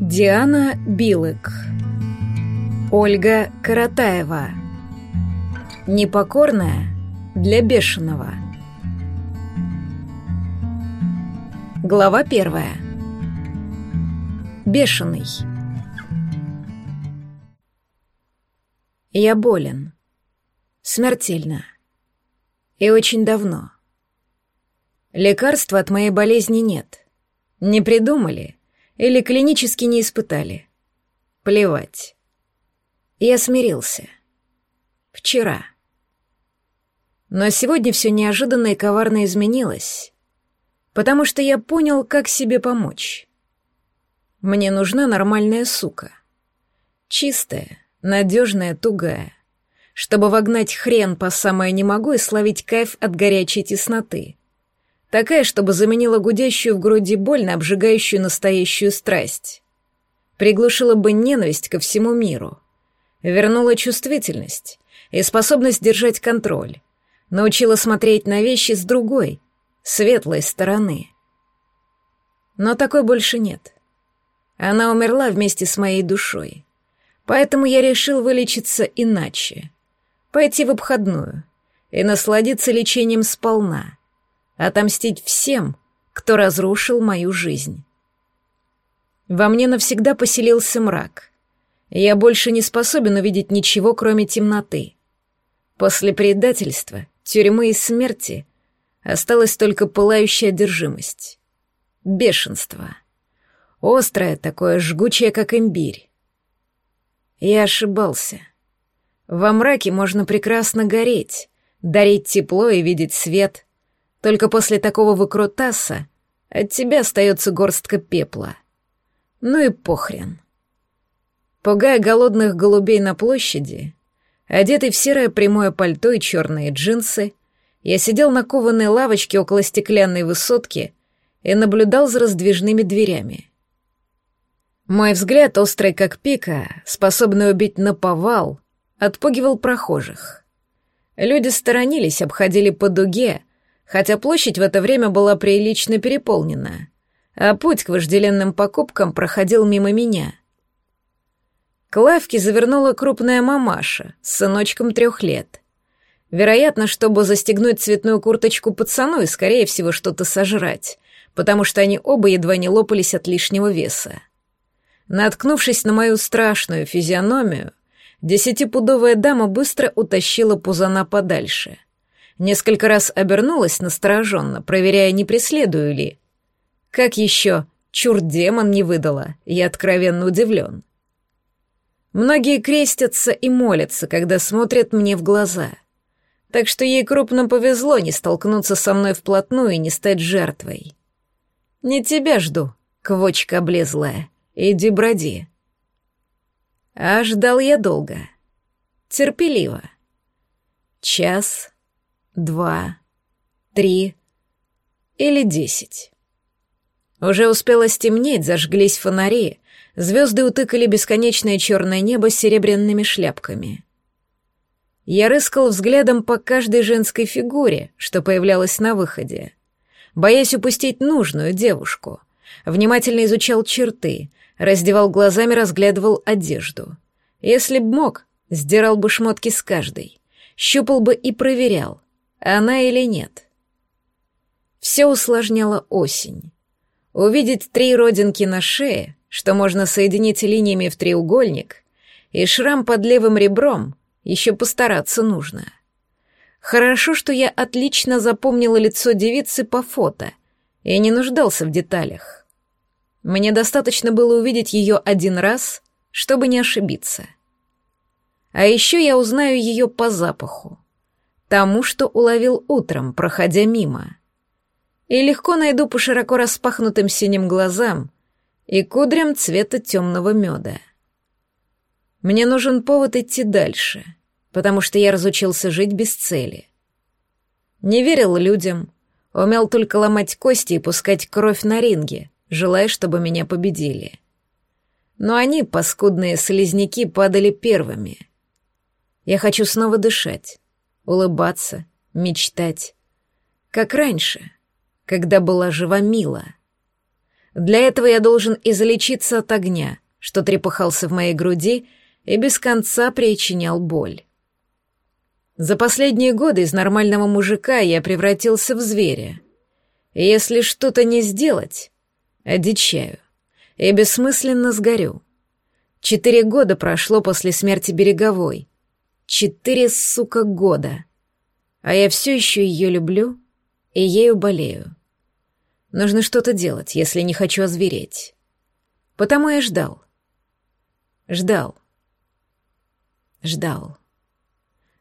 Диана Билык Ольга Каратаева Непокорная для бешеного Глава первая Бешеный Я болен. Смертельно. И очень давно. Лекарства от моей болезни нет. Не придумали или клинически не испытали. Плевать. Я смирился. Вчера. Но сегодня все неожиданно и коварно изменилось, потому что я понял, как себе помочь. Мне нужна нормальная сука. Чистая, надежная, тугая, чтобы вогнать хрен по самое не могу и словить кайф от горячей тесноты. Такая, чтобы заменила гудящую в груди боль на обжигающую настоящую страсть. Приглушила бы ненависть ко всему миру. Вернула чувствительность и способность держать контроль. Научила смотреть на вещи с другой, светлой стороны. Но такой больше нет. Она умерла вместе с моей душой. Поэтому я решил вылечиться иначе. Пойти в обходную и насладиться лечением сполна. Отомстить всем, кто разрушил мою жизнь. Во мне навсегда поселился мрак. Я больше не способен увидеть ничего, кроме темноты. После предательства, тюрьмы и смерти осталась только пылающая одержимость. Бешенство. Острое такое, жгучее, как имбирь. Я ошибался. Во мраке можно прекрасно гореть, дарить тепло и видеть свет. Только после такого выкрутаса от тебя остается горстка пепла. Ну и похрен. Пугая голодных голубей на площади, одетый в серое прямое пальто и черные джинсы, я сидел на кованой лавочке около стеклянной высотки и наблюдал за раздвижными дверями. Мой взгляд, острый как пика, способный убить на повал, отпугивал прохожих. Люди сторонились, обходили по дуге, хотя площадь в это время была прилично переполнена, а путь к вожделенным покупкам проходил мимо меня. К лавке завернула крупная мамаша с сыночком трех лет. Вероятно, чтобы застегнуть цветную курточку пацану и, скорее всего, что-то сожрать, потому что они оба едва не лопались от лишнего веса. Наткнувшись на мою страшную физиономию, десятипудовая дама быстро утащила пузана подальше. Несколько раз обернулась настороженно, проверяя, не преследую ли. Как еще чур-демон не выдала, я откровенно удивлен. Многие крестятся и молятся, когда смотрят мне в глаза. Так что ей крупно повезло не столкнуться со мной вплотную и не стать жертвой. Не тебя жду, квочка облезлая. Иди броди. А ждал я долго. Терпеливо. Час, два, три или десять. Уже успело стемнеть, зажглись фонари, звезды утыкали бесконечное черное небо с серебряными шляпками. Я рыскал взглядом по каждой женской фигуре, что появлялась на выходе, боясь упустить нужную девушку. Внимательно изучал черты, раздевал глазами, разглядывал одежду. Если б мог, сдирал бы шмотки с каждой, щупал бы и проверял, она или нет. Все усложняла осень. Увидеть три родинки на шее, что можно соединить линиями в треугольник, и шрам под левым ребром еще постараться нужно. Хорошо, что я отлично запомнила лицо девицы по фото и не нуждался в деталях. Мне достаточно было увидеть ее один раз, чтобы не ошибиться. А еще я узнаю ее по запаху, тому, что уловил утром, проходя мимо. И легко найду по широко распахнутым синим глазам и кудрям цвета темного меда. Мне нужен повод идти дальше, потому что я разучился жить без цели. Не верил людям, умел только ломать кости и пускать кровь на ринге — желая, чтобы меня победили. Но они, паскудные слизняки, падали первыми. Я хочу снова дышать, улыбаться, мечтать. Как раньше, когда была жива Мила. Для этого я должен излечиться от огня, что трепыхался в моей груди и без конца причинял боль. За последние годы из нормального мужика я превратился в зверя. И если что-то не сделать, одичаю и бессмысленно сгорю. Четыре года прошло после смерти Береговой. Четыре, сука, года. А я все еще ее люблю и ею болею. Нужно что-то делать, если не хочу озвереть. Потому я ждал. Ждал. Ждал.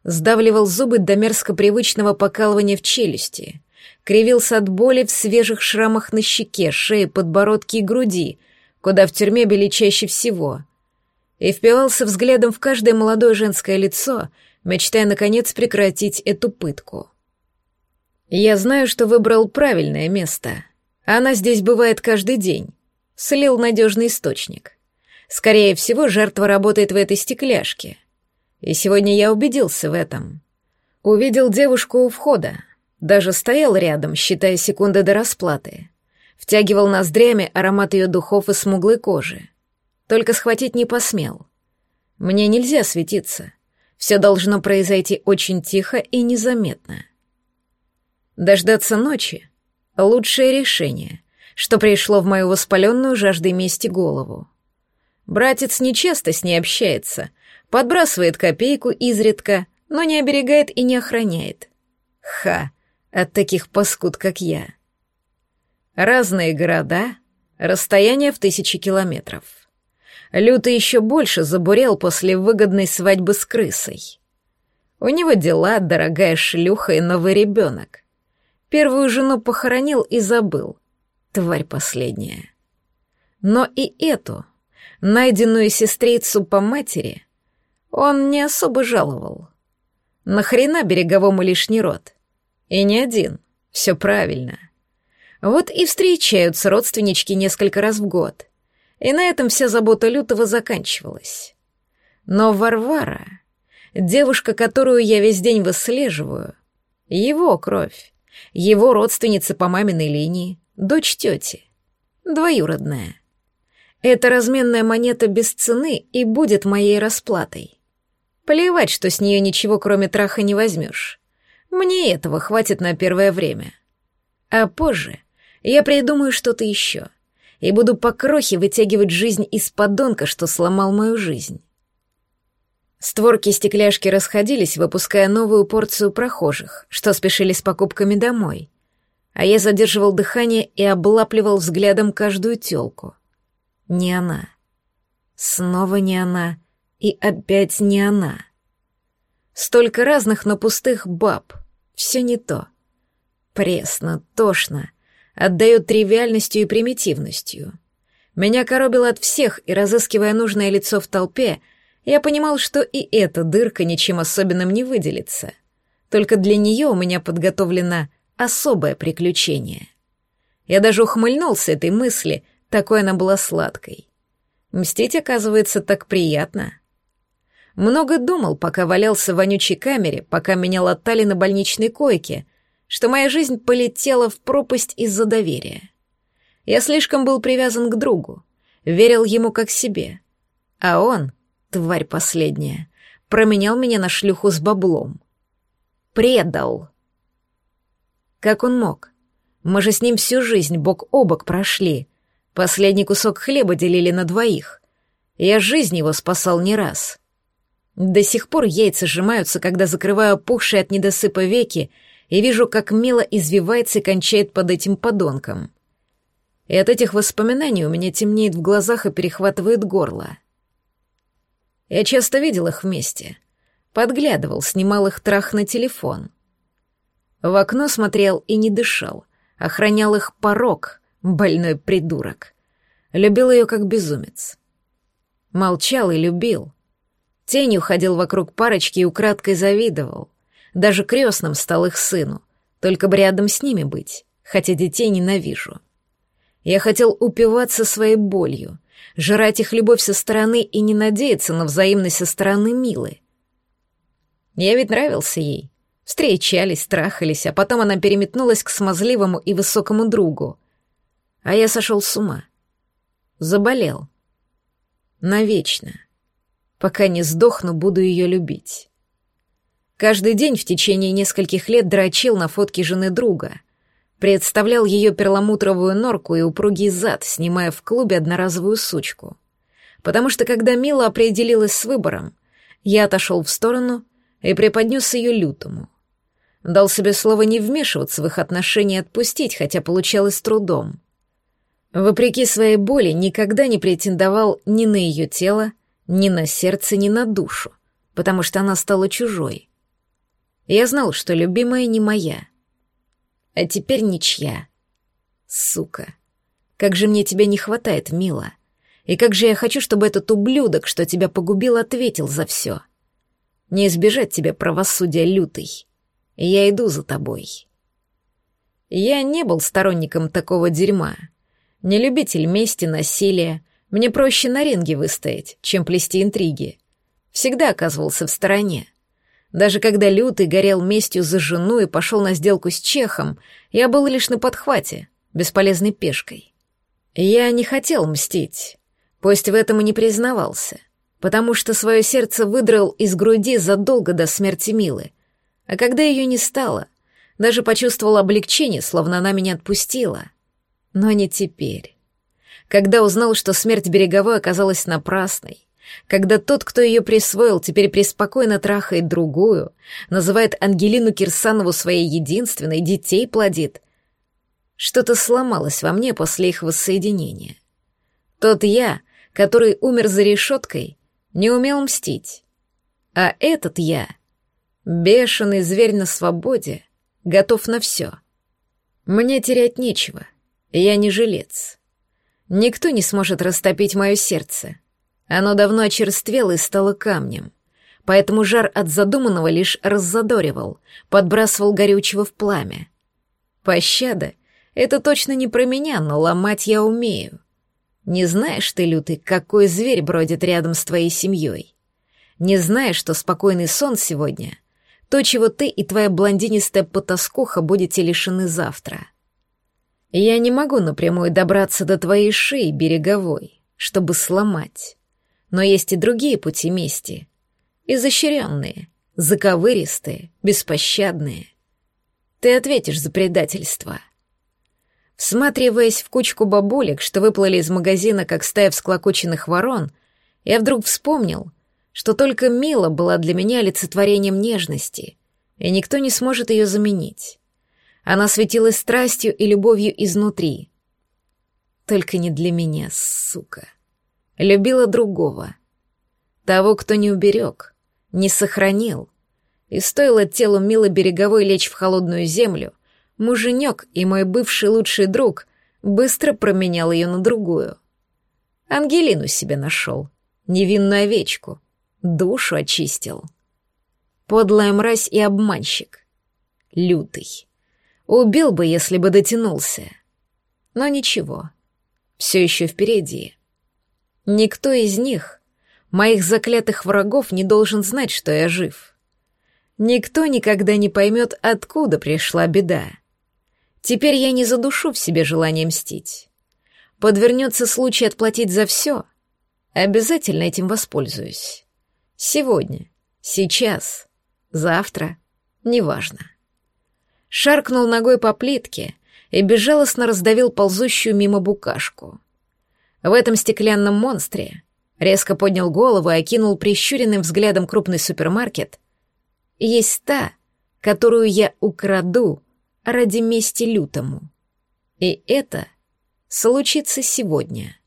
Сдавливал зубы до мерзко привычного покалывания в челюсти. Кривился от боли в свежих шрамах на щеке, шее, подбородке и груди, куда в тюрьме били чаще всего. И впивался взглядом в каждое молодое женское лицо, мечтая, наконец, прекратить эту пытку. Я знаю, что выбрал правильное место. Она здесь бывает каждый день. Слил надежный источник. Скорее всего, жертва работает в этой стекляшке. И сегодня я убедился в этом. Увидел девушку у входа. Даже стоял рядом, считая секунды до расплаты втягивал ноздрями аромат ее духов и смуглой кожи. Только схватить не посмел. Мне нельзя светиться. Все должно произойти очень тихо и незаметно. Дождаться ночи — лучшее решение, что пришло в мою воспаленную жаждой мести голову. Братец нечасто с ней общается, подбрасывает копейку изредка, но не оберегает и не охраняет. Ха, от таких паскуд, как я. Разные города, расстояние в тысячи километров. Лютый еще больше забурел после выгодной свадьбы с крысой. У него дела, дорогая шлюха и новый ребенок. Первую жену похоронил и забыл. Тварь последняя. Но и эту, найденную сестрицу по матери, он не особо жаловал. Нахрена береговому лишний род? И не один, все правильно. Вот и встречаются родственнички несколько раз в год. И на этом вся забота Лютого заканчивалась. Но Варвара, девушка, которую я весь день выслеживаю, его кровь, его родственница по маминой линии, дочь тети, двоюродная. Эта разменная монета без цены и будет моей расплатой. Плевать, что с нее ничего кроме траха не возьмешь. Мне этого хватит на первое время. А позже я придумаю что-то еще и буду по крохе вытягивать жизнь из подонка, что сломал мою жизнь. Створки стекляшки расходились, выпуская новую порцию прохожих, что спешили с покупками домой. А я задерживал дыхание и облапливал взглядом каждую тёлку. Не она. Снова не она. И опять не она. Столько разных, но пустых баб. Все не то. Пресно, тошно отдает тривиальностью и примитивностью. Меня коробило от всех, и, разыскивая нужное лицо в толпе, я понимал, что и эта дырка ничем особенным не выделится. Только для нее у меня подготовлено особое приключение. Я даже ухмыльнулся этой мысли, такой она была сладкой. Мстить, оказывается, так приятно. Много думал, пока валялся в вонючей камере, пока меня латали на больничной койке, что моя жизнь полетела в пропасть из-за доверия. Я слишком был привязан к другу, верил ему как себе. А он, тварь последняя, променял меня на шлюху с баблом. Предал. Как он мог? Мы же с ним всю жизнь бок о бок прошли. Последний кусок хлеба делили на двоих. Я жизнь его спасал не раз. До сих пор яйца сжимаются, когда закрываю опухшие от недосыпа веки и вижу, как мило извивается и кончает под этим подонком. И от этих воспоминаний у меня темнеет в глазах и перехватывает горло. Я часто видел их вместе. Подглядывал, снимал их трах на телефон. В окно смотрел и не дышал, охранял их порог, больной придурок. Любил ее как безумец. Молчал и любил. Тенью ходил вокруг парочки и украдкой завидовал. Даже крестным стал их сыну, только бы рядом с ними быть, хотя детей ненавижу. Я хотел упиваться своей болью, жрать их любовь со стороны и не надеяться на взаимность со стороны Милы. Я ведь нравился ей. Встречались, трахались, а потом она переметнулась к смазливому и высокому другу. А я сошел с ума. Заболел. Навечно. Пока не сдохну, буду ее любить. Каждый день в течение нескольких лет дрочил на фотке жены друга. Представлял ее перламутровую норку и упругий зад, снимая в клубе одноразовую сучку. Потому что когда Мила определилась с выбором, я отошел в сторону и преподнес ее лютому. Дал себе слово не вмешиваться в их отношения и отпустить, хотя получалось трудом. Вопреки своей боли, никогда не претендовал ни на ее тело, ни на сердце, ни на душу, потому что она стала чужой. Я знал, что любимая не моя. А теперь ничья. Сука. Как же мне тебя не хватает, мила. И как же я хочу, чтобы этот ублюдок, что тебя погубил, ответил за все. Не избежать тебе правосудия лютый. Я иду за тобой. Я не был сторонником такого дерьма — не любитель мести, насилия. Мне проще на ринге выстоять, чем плести интриги. Всегда оказывался в стороне. Даже когда Лютый горел местью за жену и пошел на сделку с Чехом, я был лишь на подхвате, бесполезной пешкой. Я не хотел мстить, пусть в этом и не признавался, потому что свое сердце выдрал из груди задолго до смерти Милы. А когда ее не стало, даже почувствовал облегчение, словно она меня отпустила — но не теперь. Когда узнал, что смерть Береговой оказалась напрасной, когда тот, кто ее присвоил, теперь преспокойно трахает другую, называет Ангелину Кирсанову своей единственной, детей плодит, что-то сломалось во мне после их воссоединения. Тот я, который умер за решеткой, не умел мстить. А этот я, бешеный зверь на свободе, готов на все. Мне терять нечего — я не жилец. Никто не сможет растопить мое сердце. Оно давно очерствело и стало камнем. Поэтому жар от задуманного лишь раззадоривал, подбрасывал горючего в пламя. Пощада — это точно не про меня, но ломать я умею. Не знаешь ты, лютый, какой зверь бродит рядом с твоей семьей? Не знаешь, что спокойный сон сегодня — то, чего ты и твоя блондинистая потаскуха будете лишены завтра — я не могу напрямую добраться до твоей шеи береговой, чтобы сломать. Но есть и другие пути мести. Изощренные, заковыристые, беспощадные. Ты ответишь за предательство. Всматриваясь в кучку бабулек, что выплыли из магазина, как стая всклокоченных ворон, я вдруг вспомнил, что только Мила была для меня олицетворением нежности, и никто не сможет ее заменить. Она светилась страстью и любовью изнутри. Только не для меня, сука. Любила другого. Того, кто не уберег, не сохранил. И стоило телу Милы Береговой лечь в холодную землю, муженек и мой бывший лучший друг быстро променял ее на другую. Ангелину себе нашел, невинную овечку, душу очистил. Подлая мразь и обманщик. Лютый. Убил бы, если бы дотянулся. Но ничего, все еще впереди. Никто из них, моих заклятых врагов, не должен знать, что я жив. Никто никогда не поймет, откуда пришла беда. Теперь я не задушу в себе желание мстить. Подвернется случай отплатить за все. Обязательно этим воспользуюсь. Сегодня, сейчас, завтра, неважно шаркнул ногой по плитке и безжалостно раздавил ползущую мимо букашку. В этом стеклянном монстре резко поднял голову и окинул прищуренным взглядом крупный супермаркет. Есть та, которую я украду ради мести лютому. И это случится сегодня.